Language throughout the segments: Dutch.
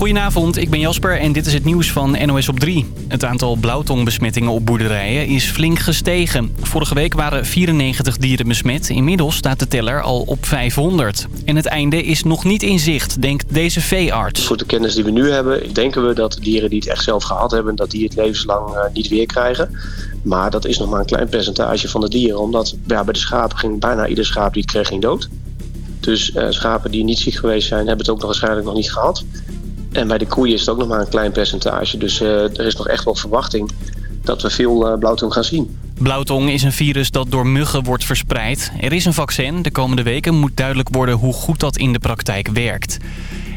Goedenavond, ik ben Jasper en dit is het nieuws van NOS op 3. Het aantal blauwtongbesmettingen op boerderijen is flink gestegen. Vorige week waren 94 dieren besmet. Inmiddels staat de teller al op 500. En het einde is nog niet in zicht, denkt deze veearts. Voor de kennis die we nu hebben, denken we dat dieren die het echt zelf gehad hebben... dat die het levenslang uh, niet weer krijgen. Maar dat is nog maar een klein percentage van de dieren. Omdat ja, bij de schapen ging bijna ieder schaap die het kreeg ging dood. Dus uh, schapen die niet ziek geweest zijn, hebben het ook nog waarschijnlijk nog niet gehad. En bij de koeien is het ook nog maar een klein percentage. Dus uh, er is nog echt wel verwachting dat we veel uh, blauwtong gaan zien. Blauwtong is een virus dat door muggen wordt verspreid. Er is een vaccin. De komende weken moet duidelijk worden hoe goed dat in de praktijk werkt.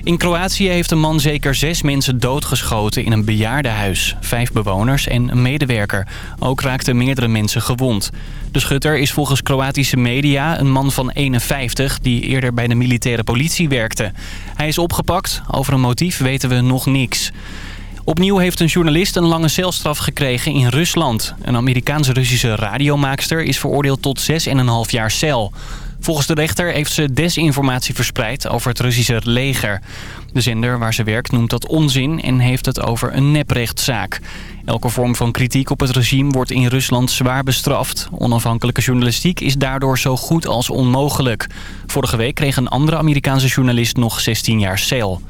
In Kroatië heeft een man zeker zes mensen doodgeschoten in een bejaardenhuis. Vijf bewoners en een medewerker. Ook raakten meerdere mensen gewond. De schutter is volgens Kroatische media een man van 51 die eerder bij de militaire politie werkte. Hij is opgepakt. Over een motief weten we nog niks. Opnieuw heeft een journalist een lange celstraf gekregen in Rusland. Een Amerikaans-Russische radiomaakster is veroordeeld tot 6,5 jaar cel. Volgens de rechter heeft ze desinformatie verspreid over het Russische leger. De zender waar ze werkt noemt dat onzin en heeft het over een neprechtszaak. Elke vorm van kritiek op het regime wordt in Rusland zwaar bestraft. Onafhankelijke journalistiek is daardoor zo goed als onmogelijk. Vorige week kreeg een andere Amerikaanse journalist nog 16 jaar cel.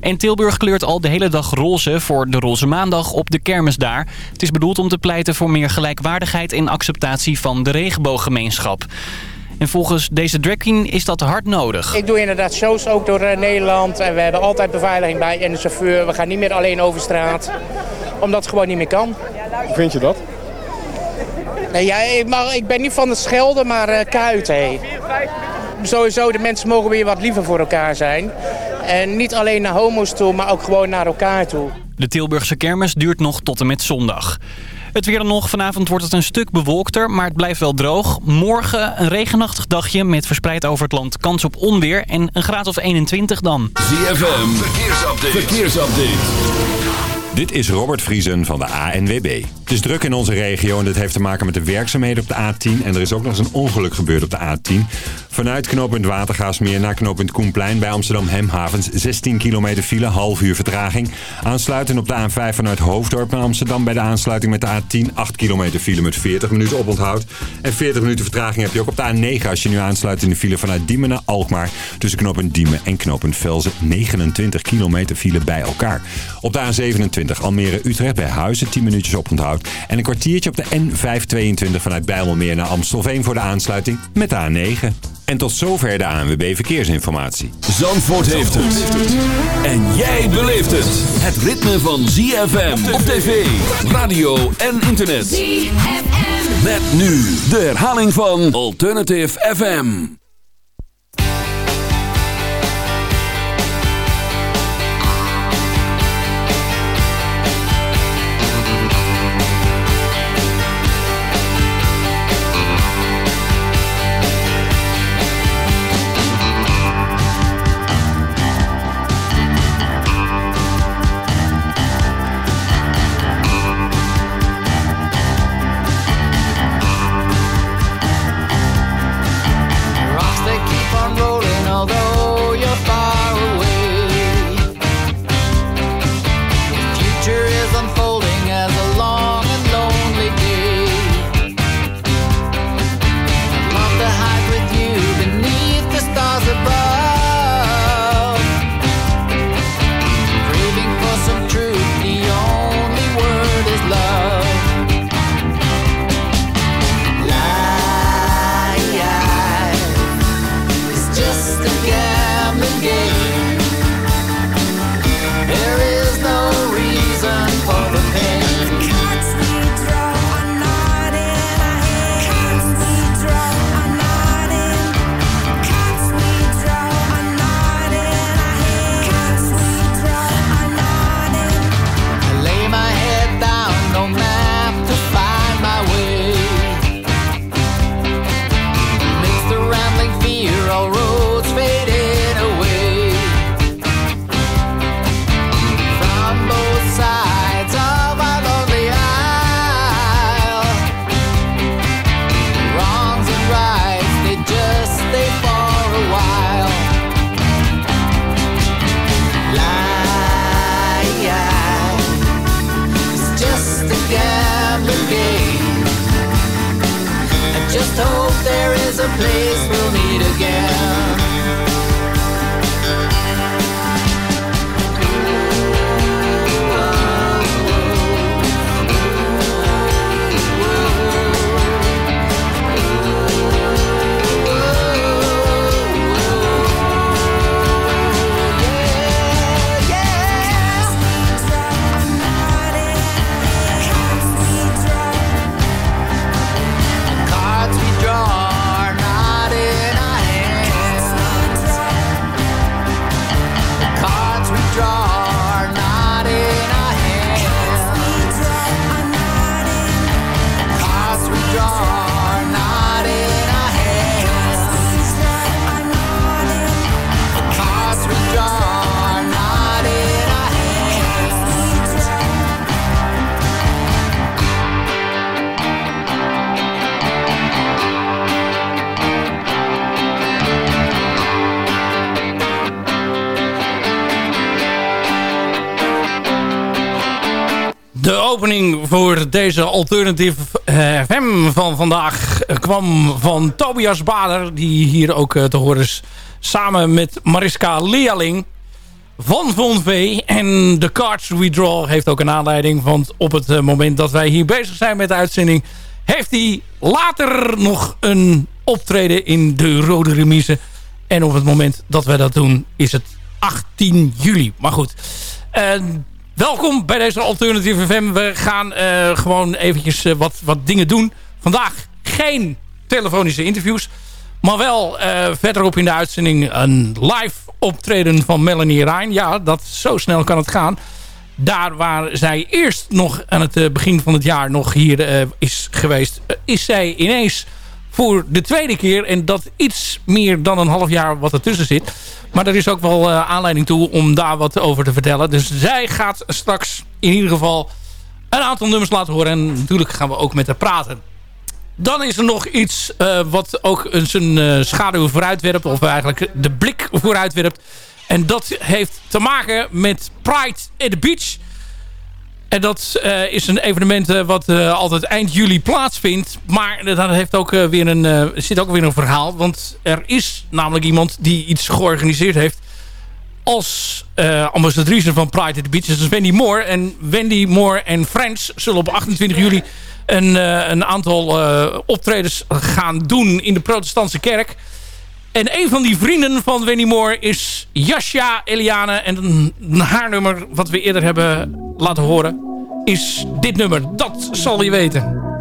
En Tilburg kleurt al de hele dag roze voor de Roze Maandag op de kermis daar. Het is bedoeld om te pleiten voor meer gelijkwaardigheid en acceptatie van de regenbooggemeenschap. En volgens deze drag queen is dat hard nodig. Ik doe inderdaad shows ook door uh, Nederland. En we hebben altijd beveiliging bij en de chauffeur. We gaan niet meer alleen over straat. Omdat het gewoon niet meer kan. Hoe vind je dat? Nee, ja, ik, mag, ik ben niet van het schelden, maar uh, kuiten. Sowieso, de mensen mogen weer wat liever voor elkaar zijn. En niet alleen naar homo's toe, maar ook gewoon naar elkaar toe. De Tilburgse kermis duurt nog tot en met zondag. Het weer dan nog. Vanavond wordt het een stuk bewolkter, maar het blijft wel droog. Morgen een regenachtig dagje met verspreid over het land kans op onweer. En een graad of 21 dan. ZFM, verkeersupdate. verkeersupdate. Dit is Robert Vriesen van de ANWB. Het is druk in onze regio en dit heeft te maken met de werkzaamheden op de A10. En er is ook nog eens een ongeluk gebeurd op de A10. Vanuit knooppunt Watergaasmeer naar knooppunt Koenplein bij Amsterdam Hemhavens. 16 kilometer file, half uur vertraging. Aansluiten op de A5 vanuit Hoofddorp naar Amsterdam bij de aansluiting met de A10. 8 kilometer file met 40 minuten oponthoud. En 40 minuten vertraging heb je ook op de A9 als je nu aansluit in de file vanuit Diemen naar Alkmaar. Tussen knooppunt Diemen en knooppunt Velzen. 29 kilometer file bij elkaar. Op de A27 Almere-Utrecht bij Huizen 10 minuutjes oponthoud. En een kwartiertje op de N522 vanuit Bijlmermeer naar Amstelveen voor de aansluiting met de A9. En tot zover de ANWB Verkeersinformatie. Zandvoort heeft het. En jij beleeft het. Het ritme van ZFM op tv, radio en internet. ZFM. Met nu de herhaling van Alternative FM. Voor deze alternatieve eh, FM van vandaag kwam van Tobias Bader. Die hier ook uh, te horen is. Samen met Mariska Leerling van Von V. En de Cards We Draw heeft ook een aanleiding. Want op het uh, moment dat wij hier bezig zijn met de uitzending... heeft hij later nog een optreden in de Rode Remise. En op het moment dat wij dat doen is het 18 juli. Maar goed... Welkom bij deze Alternatieve FM. We gaan uh, gewoon eventjes uh, wat, wat dingen doen. Vandaag geen telefonische interviews. Maar wel uh, verderop in de uitzending een live optreden van Melanie Rijn. Ja, dat, zo snel kan het gaan. Daar waar zij eerst nog aan het begin van het jaar nog hier is geweest... is zij ineens voor de tweede keer. En dat iets meer dan een half jaar wat ertussen zit maar er is ook wel uh, aanleiding toe om daar wat over te vertellen. Dus zij gaat straks in ieder geval een aantal nummers laten horen. En natuurlijk gaan we ook met haar praten. Dan is er nog iets uh, wat ook zijn uh, schaduw vooruitwerpt. Of eigenlijk de blik vooruitwerpt. En dat heeft te maken met Pride at the Beach. En dat uh, is een evenement uh, wat uh, altijd eind juli plaatsvindt. Maar dat heeft ook, weer een, zit ook weer een verhaal. Want er is namelijk iemand die iets georganiseerd heeft... als ambassadrice van Pride at the Beach. Dat is Wendy Moore. En Wendy Moore en Friends zullen op 28 juli... een, een aantal optredens gaan doen in de protestantse kerk... En een van die vrienden van Wendy Moore is Jasja Eliane. En haar nummer, wat we eerder hebben laten horen, is dit nummer. Dat zal je weten.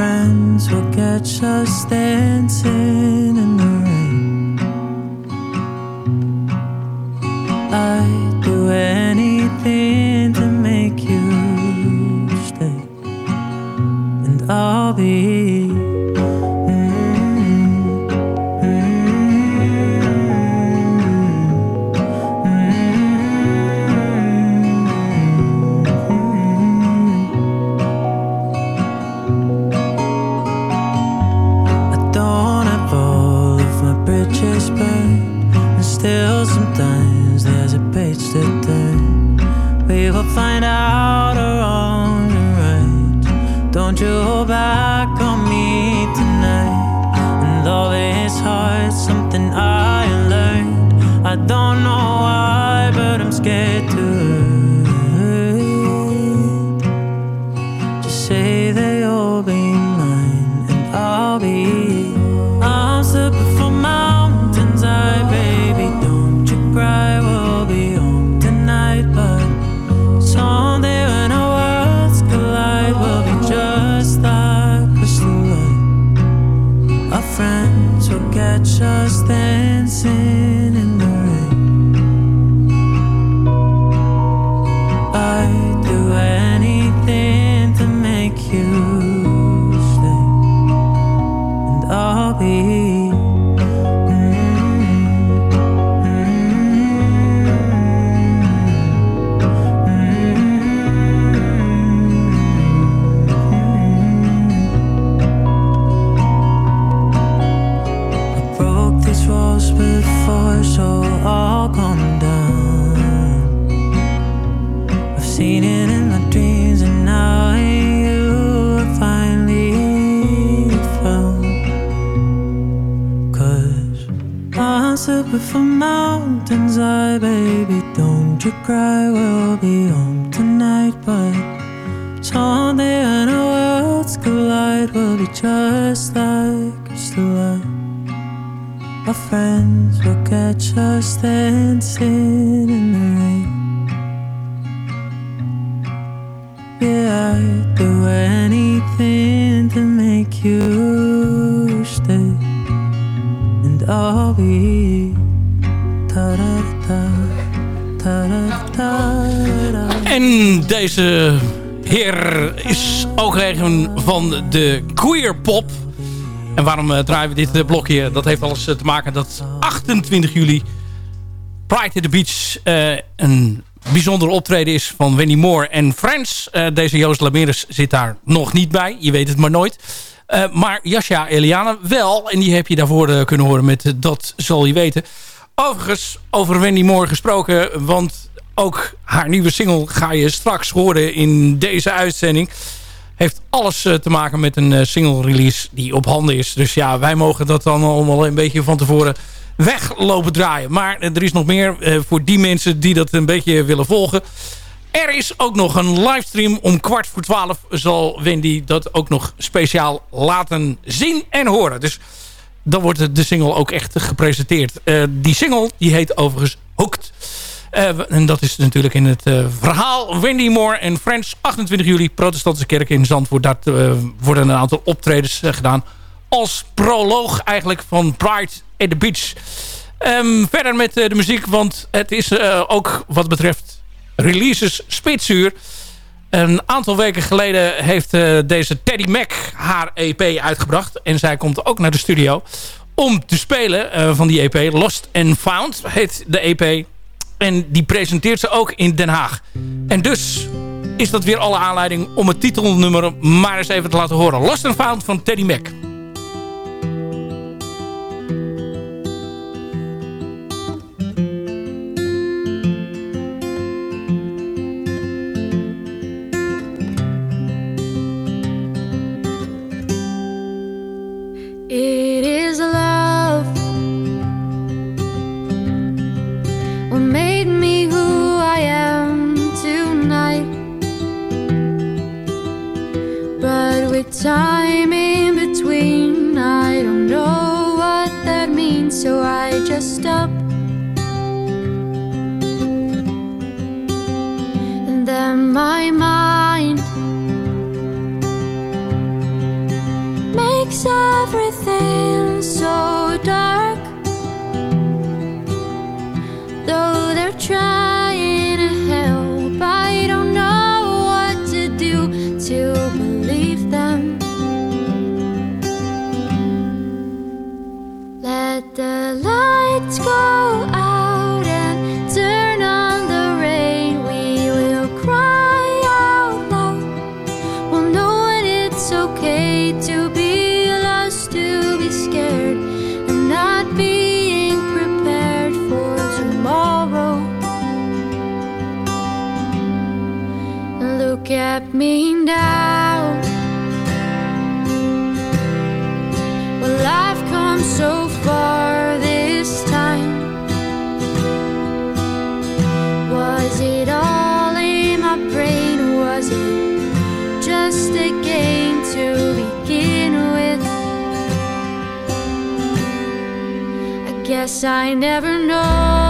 Friends will catch us dancing Don't cry, we'll be home tonight, but someday when our worlds collide, we'll be just like crystal light. Our friends will catch us dancing in the rain. Yeah, I'd do anything to make you stay, and I'll be. En deze heer is ook een van de queer pop. En waarom eh, draaien we dit eh, blokje? Dat heeft alles eh, te maken dat 28 juli Pride at the Beach een bijzonder optreden is van Wendy Moore en Friends. Deze Joost Lameres zit daar nog niet bij. Je weet het maar nooit. Maar Jasja Eliane wel. En die heb je daarvoor kunnen horen met Dat zal je weten. Overigens, over Wendy Moore gesproken. Want ook haar nieuwe single ga je straks horen in deze uitzending. Heeft alles eh, te maken met een eh, single release die op handen is. Dus ja, wij mogen dat dan allemaal een beetje van tevoren weglopen draaien. Maar eh, er is nog meer voor die mensen die dat een beetje willen volgen. Er is ook nog een livestream om kwart voor twaalf zal Wendy dat ook nog speciaal laten zien en horen. Dus dan wordt de single ook echt gepresenteerd. Die single die heet overigens Hooked. Eh, en dat is natuurlijk in het eh, verhaal Wendy Moore en Friends. 28 juli, protestantse kerk in Zandvoort. Daar eh, worden een aantal optredens gedaan. Als proloog eigenlijk van Pride at the Beach. Ehm, verder met de muziek, want het is ook wat betreft releases spitsuur. Een aantal weken geleden heeft deze Teddy Mac haar EP uitgebracht. En zij komt ook naar de studio om te spelen van die EP. Lost and Found heet de EP. En die presenteert ze ook in Den Haag. En dus is dat weer alle aanleiding om het titelnummer maar eens even te laten horen. Lost and Found van Teddy Mac. With time in between, I don't know what that means, so I just stop. And then my mind makes everything At me now. Well, I've come so far this time. Was it all in my brain? Was it just a game to begin with? I guess I never know.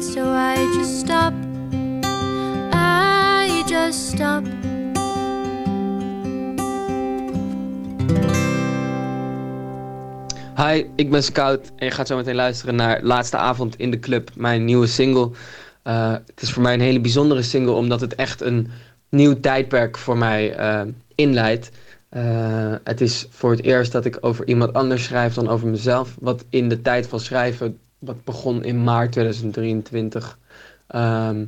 So I just stop. I just stop. Hi, ik ben Scout en je gaat zo meteen luisteren naar Laatste Avond in de Club, mijn nieuwe single. Eh, het is voor mij een hele bijzondere single omdat het echt een nieuw tijdperk voor mij eh, inleidt. Eh, het is voor het eerst dat ik over iemand anders schrijf dan over mezelf. Wat in de tijd van schrijven, wat begon in maart 2023, ehm,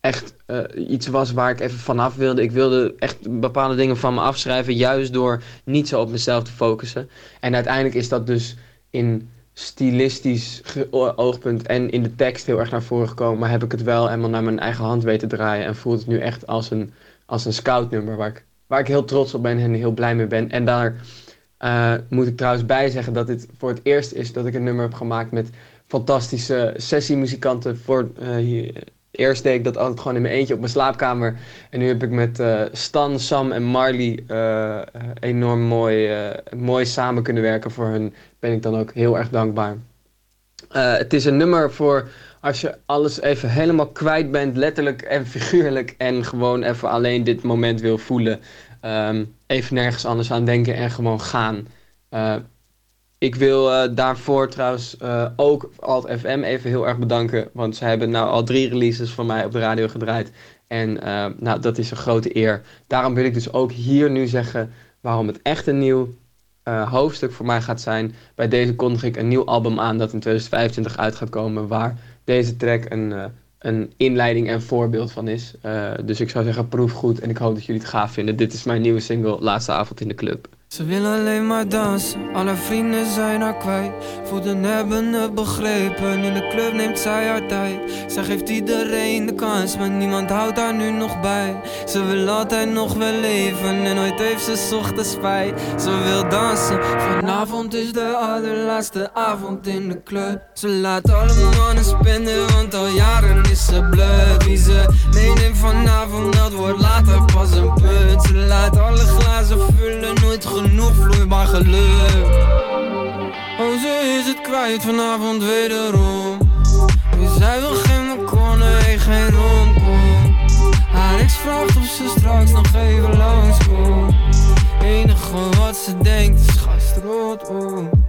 echt eh, iets was waar ik even vanaf wilde. Ik wilde echt bepaalde dingen van me afschrijven, juist door niet zo op mezelf te focussen. En uiteindelijk is dat dus in stilistisch oogpunt en in de tekst heel erg naar voren gekomen. Maar heb ik het wel helemaal naar mijn eigen hand weten draaien. En voelt het nu echt als een, als een scoutnummer waar ik, waar ik heel trots op ben en heel blij mee ben. En daar eh, moet ik trouwens bij zeggen dat dit voor het eerst is dat ik een nummer heb gemaakt met fantastische sessiemuzikanten. Voor, eh, hier, eerst deed ik dat altijd gewoon in mijn eentje op mijn slaapkamer. En nu heb ik met eh, Stan, Sam en Marley eh, eh, enorm mooi, eh, mooi samen kunnen werken. Voor hun ben ik dan ook heel erg dankbaar. Eh, het is een nummer voor als je alles even helemaal kwijt bent, letterlijk en figuurlijk. En gewoon even alleen dit moment wil voelen. Ehm, even nergens anders aan denken en gewoon gaan. Eh, ik wil eh, daarvoor trouwens eh, ook Alt FM even heel erg bedanken. Want ze hebben nou al drie releases van mij op de radio gedraaid. En nou, dat is een grote eer. Daarom wil ik dus ook hier nu zeggen waarom het echt een nieuw hoofdstuk voor mij gaat zijn. Bij deze kondig ik een nieuw album aan dat in 2025 uit gaat komen, waar deze track een, een inleiding en voorbeeld van is. Eh, dus ik zou zeggen, proef goed en ik hoop dat jullie het gaaf vinden. Dit is mijn nieuwe single, Laatste Avond in de Club. Ze wil alleen maar dansen, alle vrienden zijn haar kwijt. Voelden hebben het begrepen, in de club neemt zij haar tijd. Zij geeft iedereen de kans, maar niemand houdt haar nu nog bij. Ze wil altijd nog wel leven en nooit heeft ze ochtends spijt. Ze wil dansen, vanavond is de allerlaatste avond in de club. Ze laat alle mannen spenden, want al jaren is ze blut. Wie ze meeneemt vanavond, dat wordt later pas een punt. Ze laat alle glazen vullen, nooit genoeg vloeibaar geluk. Oh, ze is het kwijt vanavond wederom. Dus zij wil geen McConaughey, geen romcom. Haar ex vraagt of ze straks nog even langskomt. Enige wat ze denkt is gastrot op.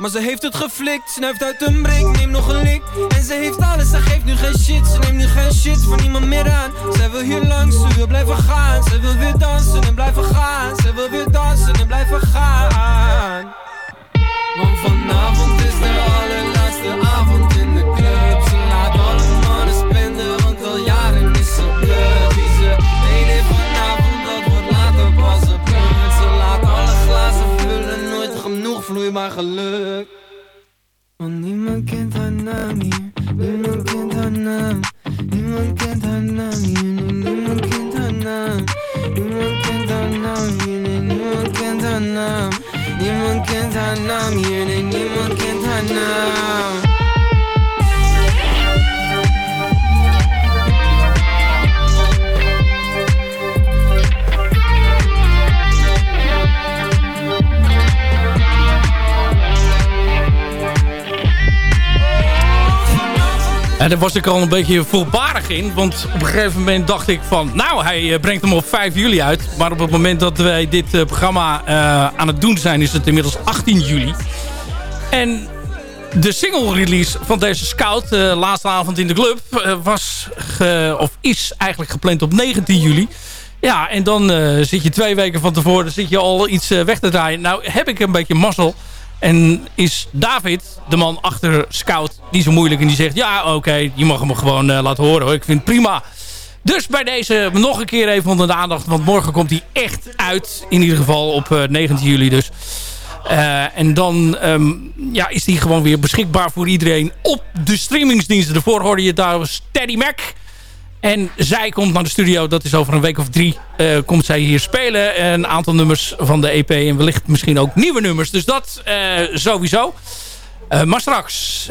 Maar ze heeft het geflikt, snuift uit een brik, neemt nog een lik. En ze heeft alles, ze geeft nu geen shit, ze neemt nu geen shit van niemand meer aan. Zij wil hier langs, ze wil blijven gaan. Ze wil weer dansen en blijven gaan. Ze wil weer dansen en blijven gaan. Want vanavond is de allerlaatste genoeg vloeibaar geluk. Want niemand kent haar naam hier, niemand kent haar naam. Niemand kent haar naam hier, niemand kent haar naam. Niemand kent haar naam hier, niemand kent haar naam. Niemand kent haar naam hier, niemand kent haar naam En daar was ik al een beetje voorbarig in. Want op een gegeven moment dacht ik van... Nou, hij eh, brengt hem op 5 juli uit. Maar op het moment dat wij dit eh, programma eh, aan het doen zijn... is het inmiddels 18 juli. En de single release van deze scout... eh, laatste avond in de club... was of is eigenlijk gepland op 19 juli. Ja, en dan zit je twee weken van tevoren... zit je al iets weg te draaien. Nou heb ik een beetje mazzel... En is David, de man achter Scout, niet zo moeilijk. En die zegt, ja oké, je mag hem gewoon eh, laten horen hoor. Ik vind het prima. Dus bij deze nog een keer even onder de aandacht. Want morgen komt hij echt uit. In ieder geval op eh, 19 juli dus. Eh, en dan ehm, ja, is die gewoon weer beschikbaar voor iedereen op de streamingsdiensten. Daarvoor hoorde je daar Steady Mac. En zij komt naar de studio, dat is over een week of drie, eh, komt zij hier spelen. Een aantal nummers van de EP en wellicht misschien ook nieuwe nummers. Dus dat eh, sowieso. Eh, maar straks,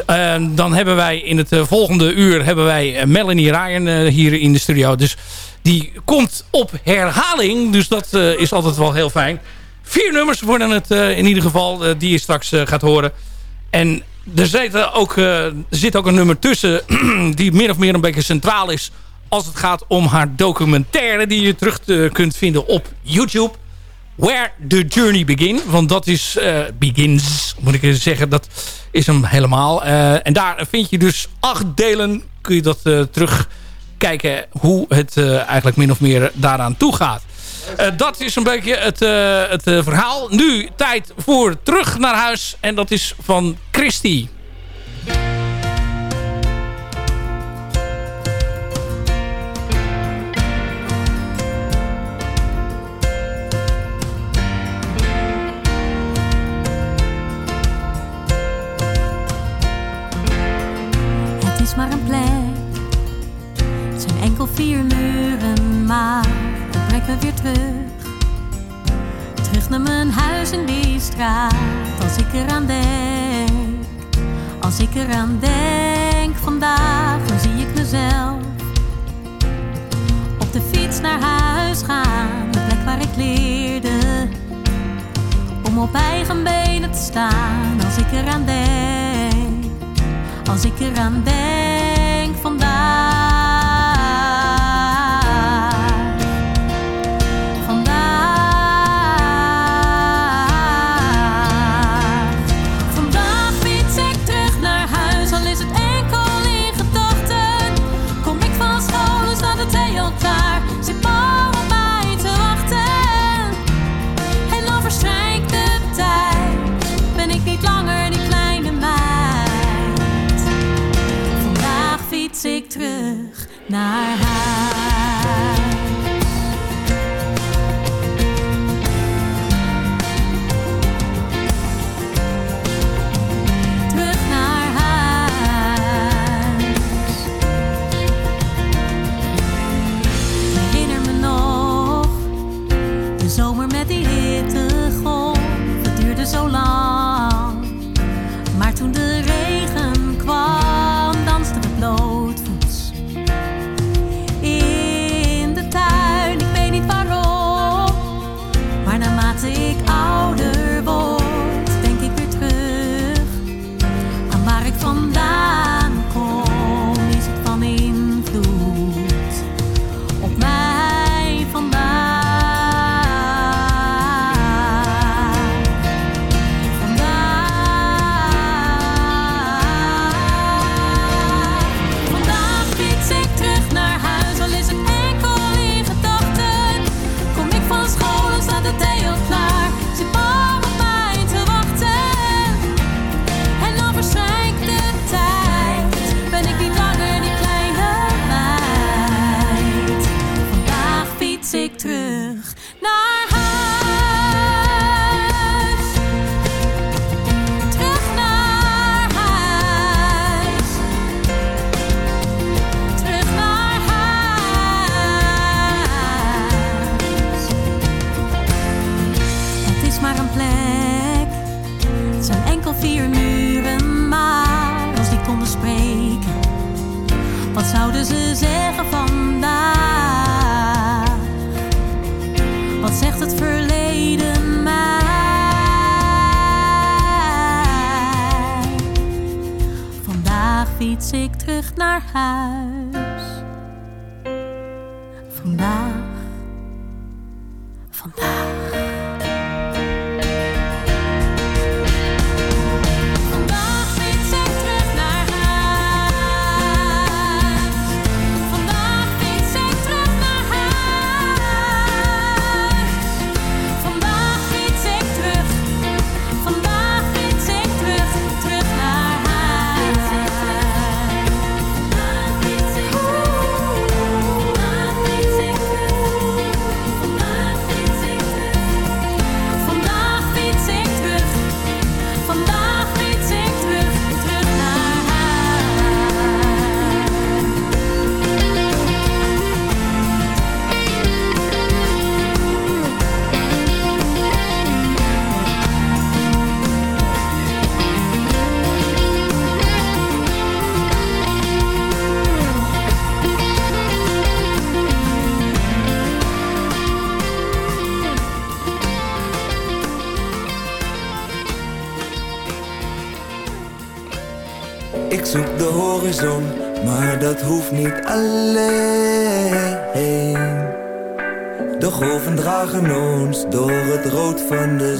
dan hebben wij in het volgende uur hebben wij Melanie Ryan hier in de studio. Dus die komt op herhaling, dus dat is altijd wel heel fijn. Vier nummers worden het in ieder geval, die je straks gaat horen. En er zit ook, zit ook een nummer tussen die min of meer een beetje centraal is als het gaat om haar documentaire die je terug te- kunt vinden op YouTube. Where the Journey Begin. Want dat is eh, Begins, moet ik zeggen. Dat is hem helemaal. Eh, en daar vind je dus acht delen. Kun je dat eh, terugkijken hoe het eh, eigenlijk min of meer daaraan toe gaat. Eh, dat is een beetje het, eh, het eh, verhaal. Nu tijd voor terug naar huis. En dat is van Christy. Als ik eraan denk, als ik eraan denk vandaag, dan zie ik mezelf. Op de fiets naar huis gaan, de plek waar ik leerde. Om op eigen benen te staan, als ik eraan denk als ik eraan denk vandaag. naar huis.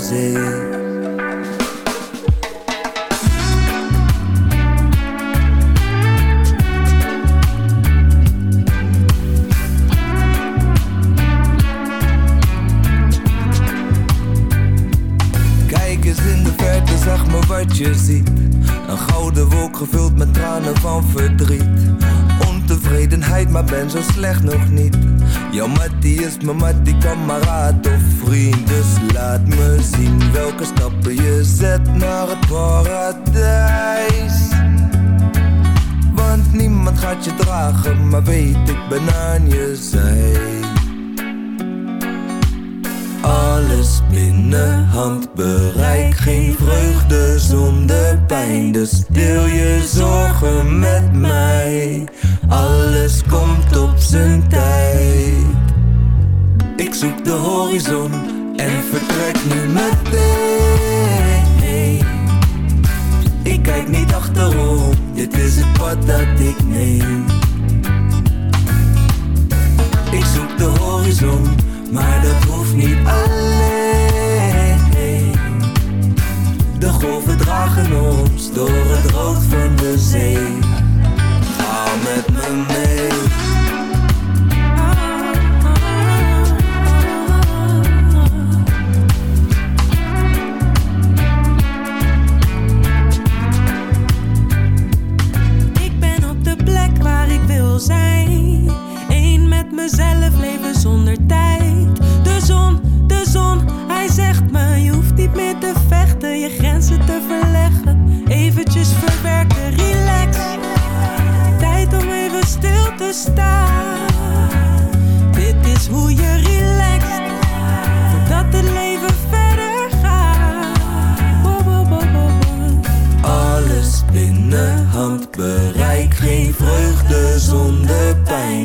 say niet achterom, dit is het pad dat ik neem. Ik zoek de horizon, maar dat hoeft niet alleen. De golven dragen ons door het rood van de zee. Ga met me mee. Zelf leven zonder tijd. De zon, de zon, hij zegt me: je hoeft niet meer te vechten, je grenzen te verleggen. Eventjes verwerken, relax. Tijd om even stil te staan. Dit is hoe je relaxt, voordat het leven verder gaat. Bo, bo, Alles binnen handbereik, geen vreugde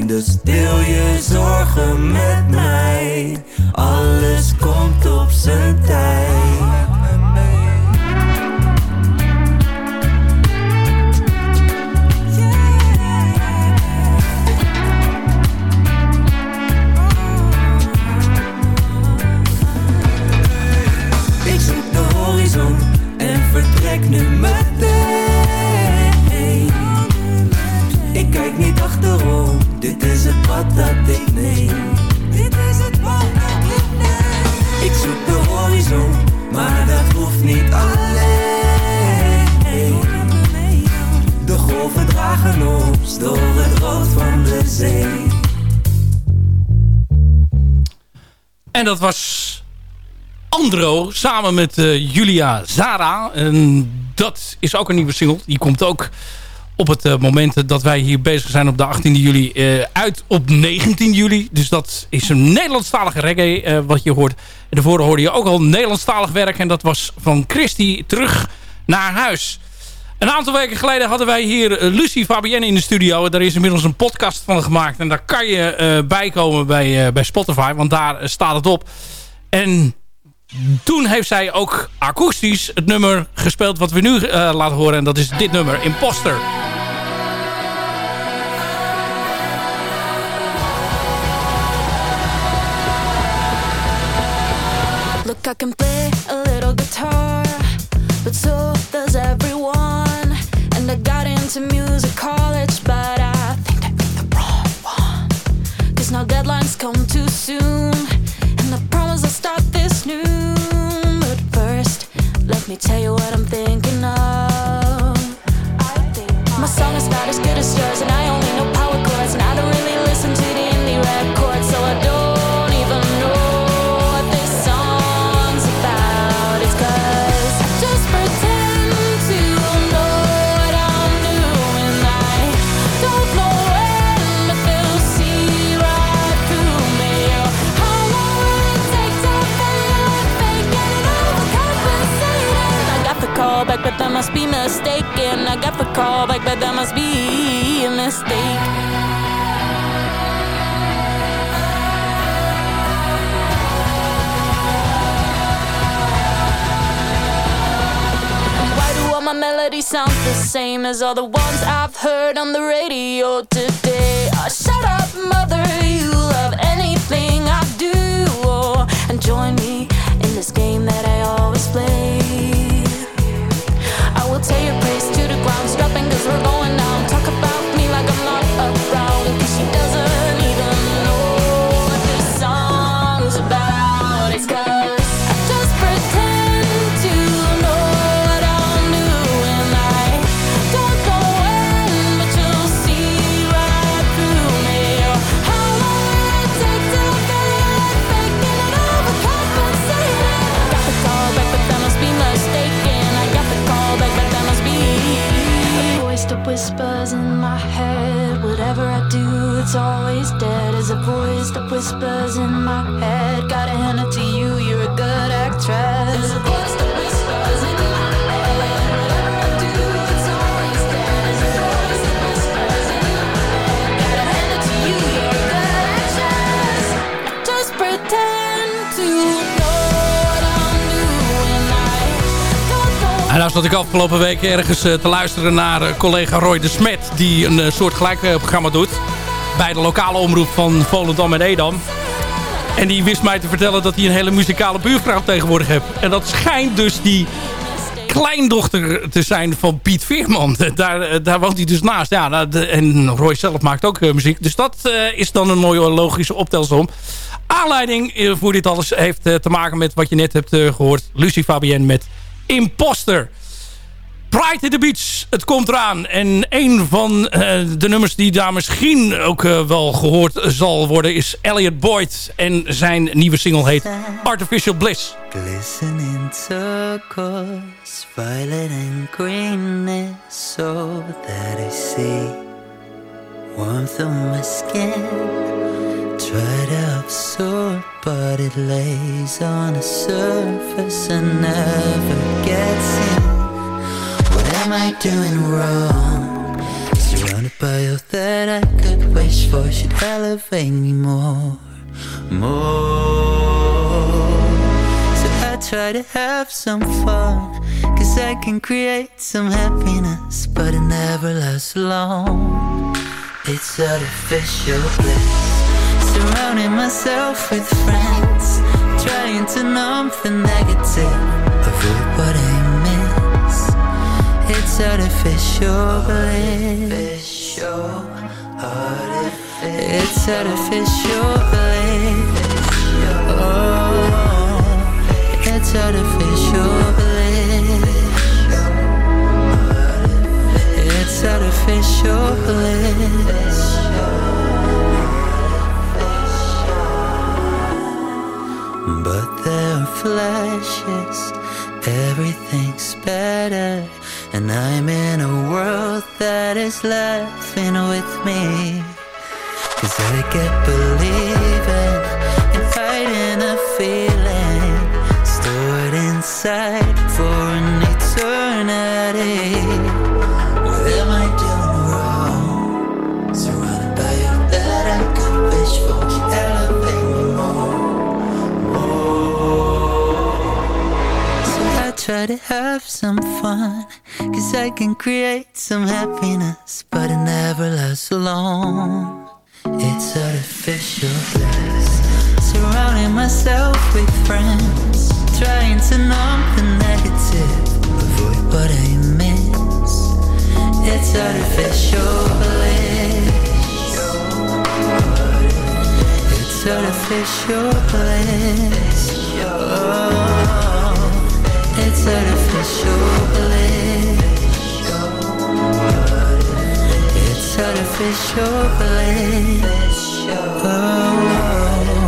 dus deel je zorgen met mij. Alles komt op zijn tijd. En dat was Andro samen met eh, Julia Zara. En dat is ook een nieuwe single. Die komt ook op het eh, moment dat wij hier bezig zijn op de 18 juli eh, uit op 19 juli. Dus dat is een Nederlandstalige reggae wat je hoort. En daarvoor hoorde je ook al Nederlandstalig werk. En dat was van Christy terug naar huis. Een aantal weken geleden hadden wij hier eh, Lucie Fabienne in de studio. Daar is inmiddels een podcast van gemaakt. En daar kan je bijkomen bij, eh, bij Spotify. Want daar staat het op. En toen heeft zij ook akoestisch het nummer gespeeld wat we nu laten horen. En dat is dit nummer, Imposter. Look, I can play a little guitar, Got into music college, but I think I picked the wrong one. Cause now deadlines come too soon, and I promise I'll start this noon. But first, let me tell you what I'm thinking of. My song is not as good as yours, and I must be mistaken. I got the call back, but that must be a mistake. Why do all my melodies sound the same as all the ones I've heard on the radio today? Oh, shut up, always dead. Is a voice that whispers in my head. Gotta hand it to you, you're a good actress. Whispers in head. En nou zat ik afgelopen week ergens eh, te luisteren naar eh, collega Roy de Smet... die een uh, soortgelijk eh, programma doet... bij de lokale omroep van Volendam en Edam. En die wist mij te vertellen dat hij een hele muzikale buurvrouw tegenwoordig heeft. En dat schijnt dus die kleindochter te zijn van Piet Veerman. Daar, eh, daar woont hij dus naast. Ja, nou, en Roy zelf maakt ook eh, muziek. Dus dat eh, is dan een mooie logische optelsom. Aanleiding voor dit alles heeft te maken met wat je net hebt eh, gehoord. Lucie Fabienne met Imposter. Pride in the Beach. Het komt eraan. En een van eh, de nummers die daar misschien ook eh, wel gehoord zal worden... is Elliot Boyd. En zijn nieuwe single heet Artificial Bliss. Glistening turquoise, violet and greenness, so that I see warmth on my skin. Try to absorb, but it lays on a surface and never gets in. Am I doing wrong? Surrounded by all that I could wish for, should elevate me more, more. So I try to have some fun. Cause I can create some happiness, but it never lasts long. It's artificial bliss. Surrounding myself with friends, trying to numb the negative, avoid what I. It's artificial bliss. It's artificial bliss. Oh, it's artificial bliss. It's artificial bliss. But there are flashes, everything's better. And I'm in a world that is laughing with me. Cause I get believing in fighting a feeling stored inside to have some fun. Cause I can create some happiness, but it never lasts long. It's artificial bliss. Surrounding myself with friends, trying to numb the negative, avoid what I miss. It's artificial bliss. It's artificial bliss. Oh, artificial bliss. It's artificial bliss. Oh.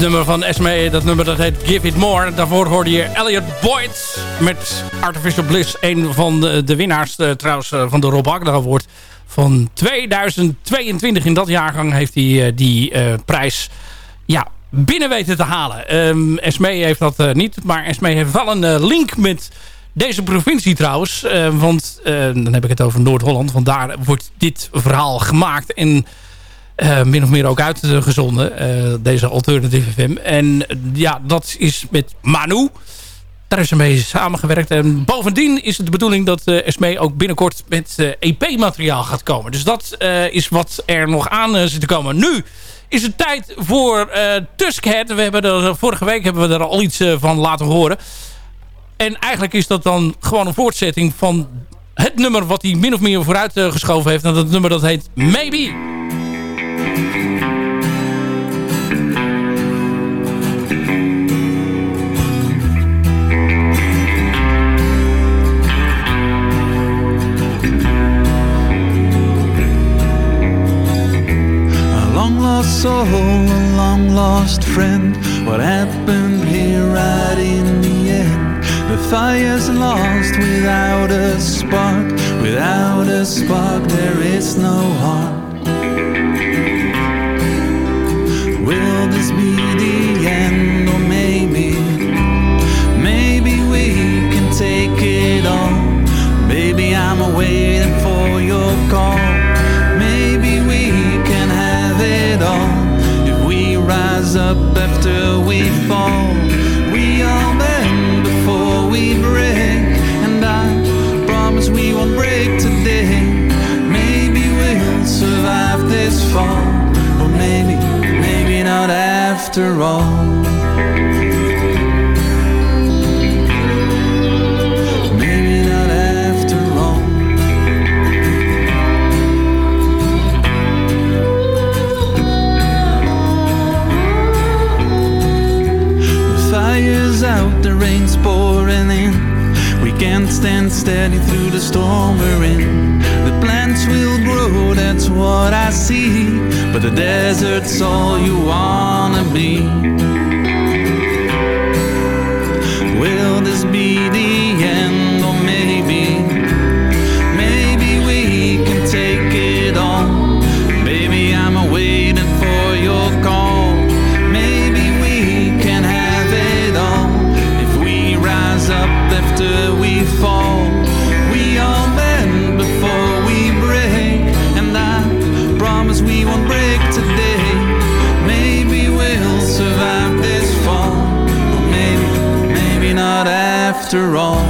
Nummer van Esme, dat nummer dat heet Give It More. Daarvoor hoorde je Elliot Boyd met Artificial Bliss. Een van de, winnaars eh, trouwens eh, van de Rob Agda Award van 2022. In dat jaargang heeft hij eh, die prijs ja, binnen weten te halen. Ehm Esme heeft dat niet, maar Esme heeft wel een link met deze provincie trouwens. Eh, want dan heb ik het over Noord-Holland, want daar wordt dit verhaal gemaakt en eh, min of meer ook uitgezonden, eh, deze Alternative FM. En eh, ja, dat is met Manu. Daar is ze mee samengewerkt. En bovendien is het de bedoeling dat eh Esmee ook binnenkort met EP-materiaal gaat komen. Dus dat is wat er nog aan zit te komen. Nu is het tijd voor Tuskhead. We hebben vorige week hebben we er al iets van laten horen. En eigenlijk is dat dan gewoon een voortzetting van het nummer wat hij min of meer vooruit geschoven heeft. En dat nummer dat heet Maybe. A long lost soul, a long lost friend. What happened here right in the end? The fire's lost without a spark. Without a spark, there is no heart. This be the end, or maybe, maybe we can take it on? Baby, I'm waiting for your call. Maybe we can have it all if we rise up after. We out after all. Can't stand steady through the storm we're in. The plants will grow, that's what I see. But the desert's all you wanna be. Will this be after all.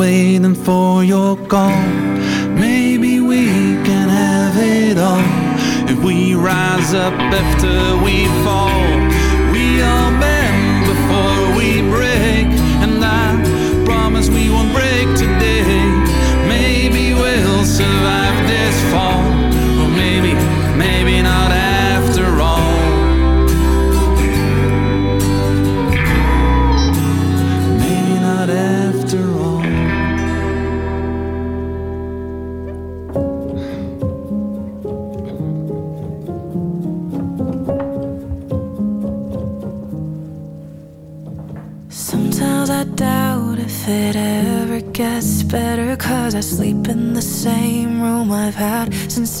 Waiting for your call. Maybe we can have it all. If we rise up after we fall,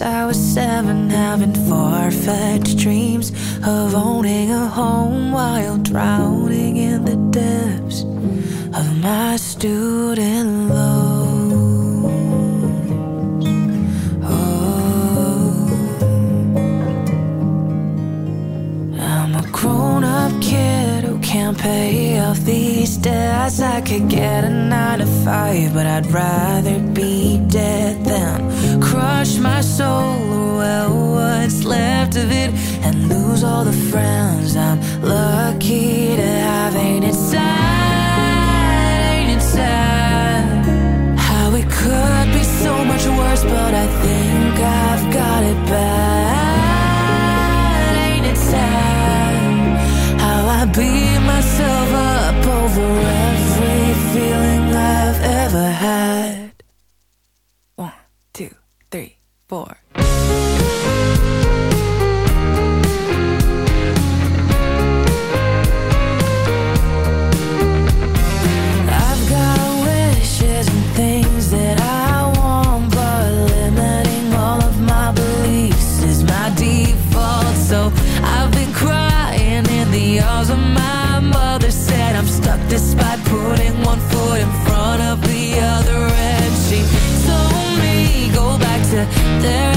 since I was seven. Having far fetched dreams of owning a home while drowning in the depths of my student loans. Oh. I'm a grown up kid who can't pay off these debts. I could get a nine to five, but I'd rather be there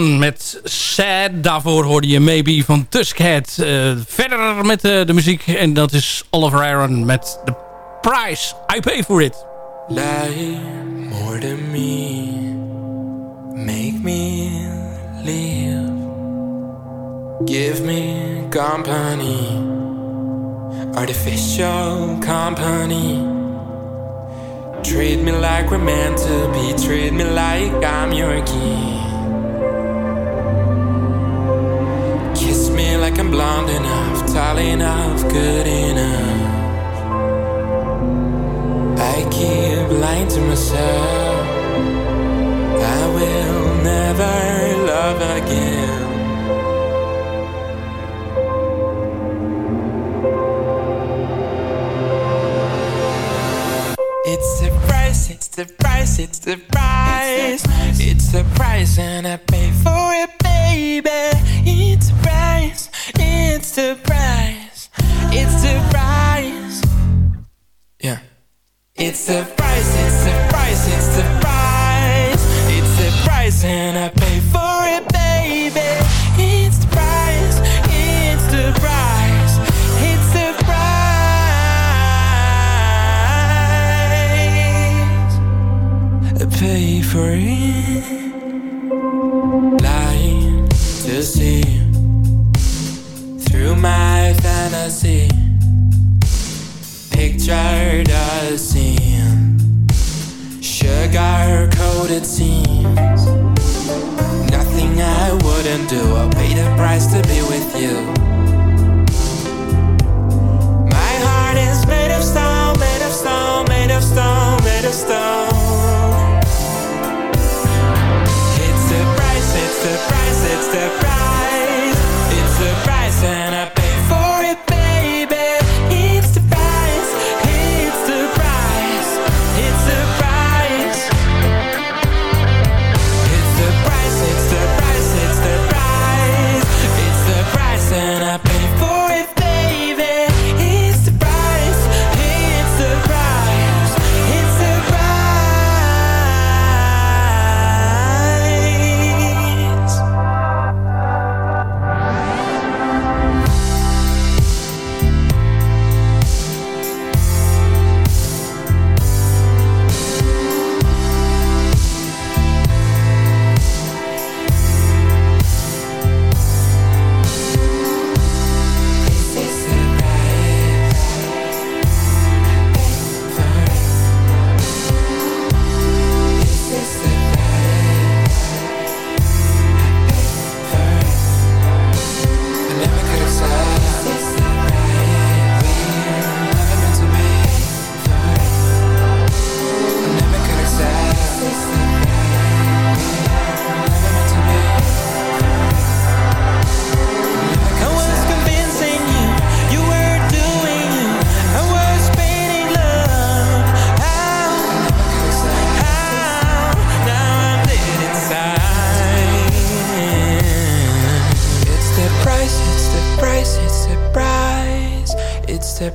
Met Sad. Daarvoor hoorde je Maybe van Tuskhead. Uh, verder met uh, de muziek. En dat is Oliver Aaron met The Price. I pay for it. Lie more than me. Make me live. Give me company. Artificial company. Treat me like we're meant to be. Treat me like I'm your key. like I'm blonde enough, tall enough, good enough. I keep lying to myself. I will never love again. It's a the price, it's the price. It's the price, and I pay for it, baby. It's the price, it's the price, it's the price. Yeah. It's the price, it's the price, it's the price. It's the price, and I pay. Free, Lying to see through my fantasy. Pictured a scene, sugar coated scenes. Nothing I wouldn't do. I'll pay the price to be with you. My heart is made of stone, made of stone, made of stone, made of stone. the price, it's the price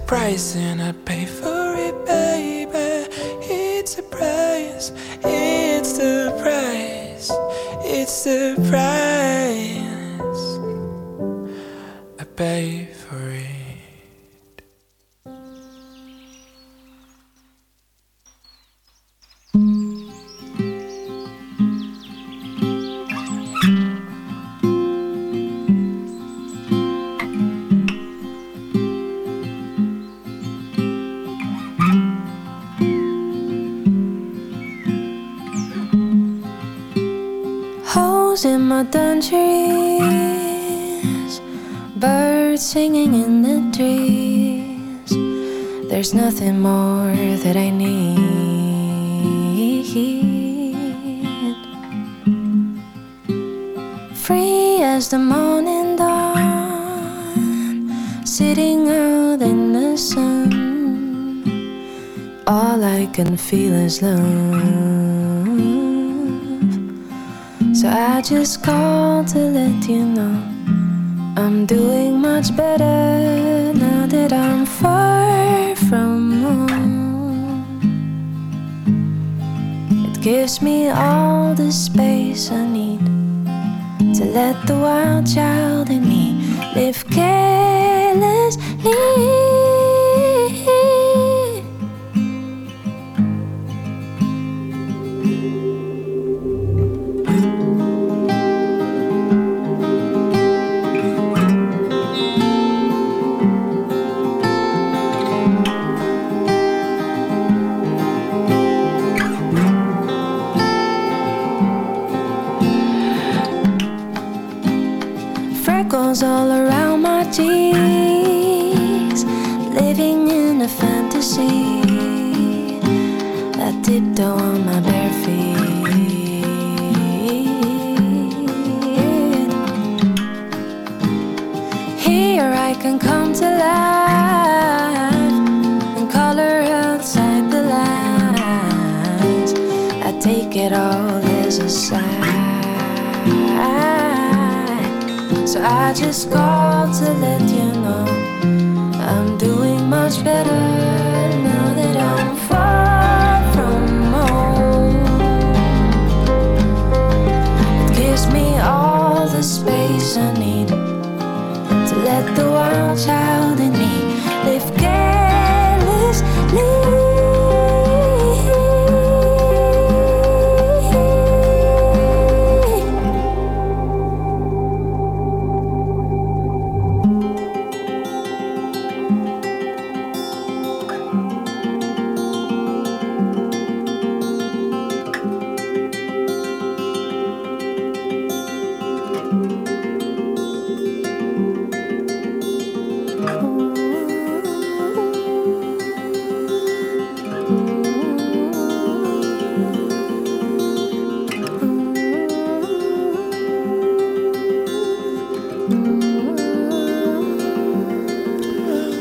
price and I nothing more that I need. Free as the morning dawn, sitting out in the sun. All I can feel is love. So I just called to let you know I'm doing much better now that I'm far from home. It gives me all the space I need to let the wild child in me live carelessly.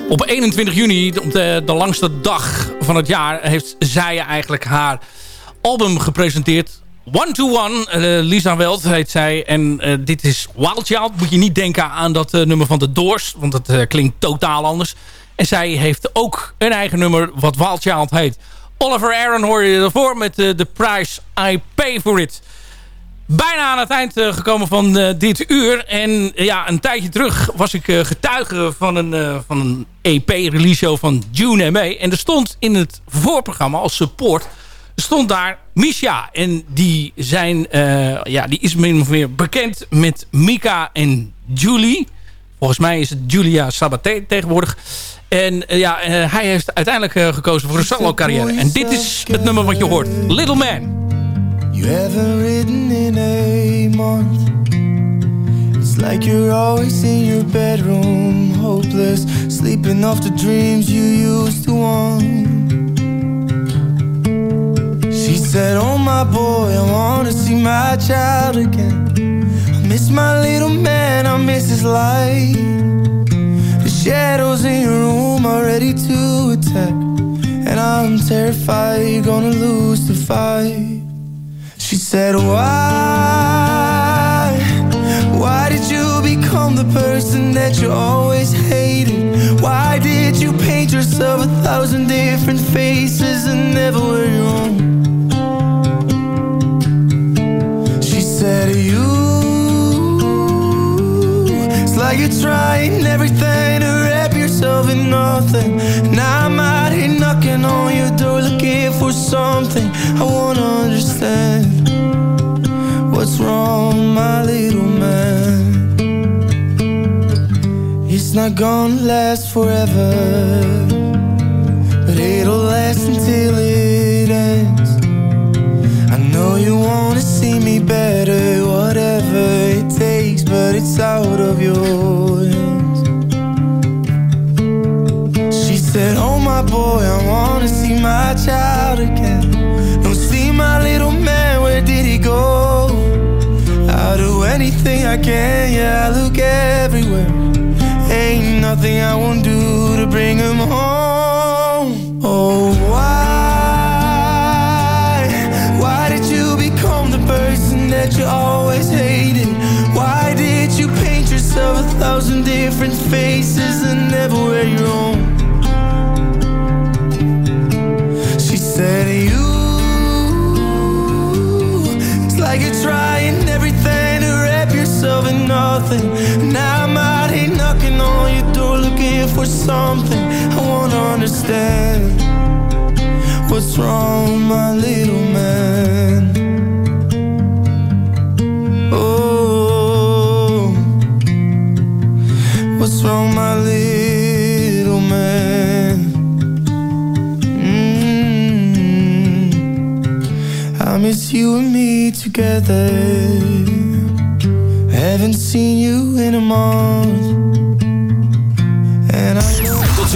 Op 21 juni, de, de langste dag van het jaar... heeft zij eigenlijk haar album gepresenteerd. One to One, eh, Lisa Weld heet zij. En eh, dit is Wild Child. Moet je niet denken aan dat eh, nummer van de Doors. Want eh, klinkt totaal anders. En zij heeft ook een eigen nummer wat Wild Child heet. Oliver Aaron hoor je ervoor met eh, The Price I Pay For It bijna aan het eind eh, gekomen van eh, dit uur. En eh, ja, een tijdje terug was ik getuige van een, van een EP-release show van June MA. En er stond in het voorprogramma als support... stond daar Misha. En die, zijn, ja, die is min of meer bekend met Mika en Julie. Volgens mij is het Julia Sabaté tegenwoordig. En ja, hij heeft uiteindelijk gekozen voor een solo carrière. En dit is het nummer wat je hoort. Little Man. You haven't written in a month. It's like you're always in your bedroom, hopeless, sleeping off the dreams you used to want. She said, Oh, my boy, I wanna see my child again. I miss my little man, I miss his light. The shadows in your room are ready to attack. And I'm terrified you're gonna lose the fight. Said, Why? Why did you become the person that you always hated? Why did you paint yourself a thousand different faces and never were your own. She said, You, it's like you're trying everything to wrap yourself in nothing. Now I'm out here knocking on your door looking for something. I wanna understand not gonna last forever, but it'll last until it ends. I know you wanna see me better, whatever it takes, but it's out of your hands. She said, Oh my boy, I wanna see my child again. Don't see my little man, where did he go? I'll do anything I can, yeah, I look everywhere. Ain't nothing I won't do to bring him home. Oh, why? Why did you become the person that you always hated? Why did you paint yourself a thousand different faces and never wear your own? For something. I wanna understand what's wrong, my little man. Oh, what's wrong, my little man? Mm, I miss you and me together. Haven't seen you in a month.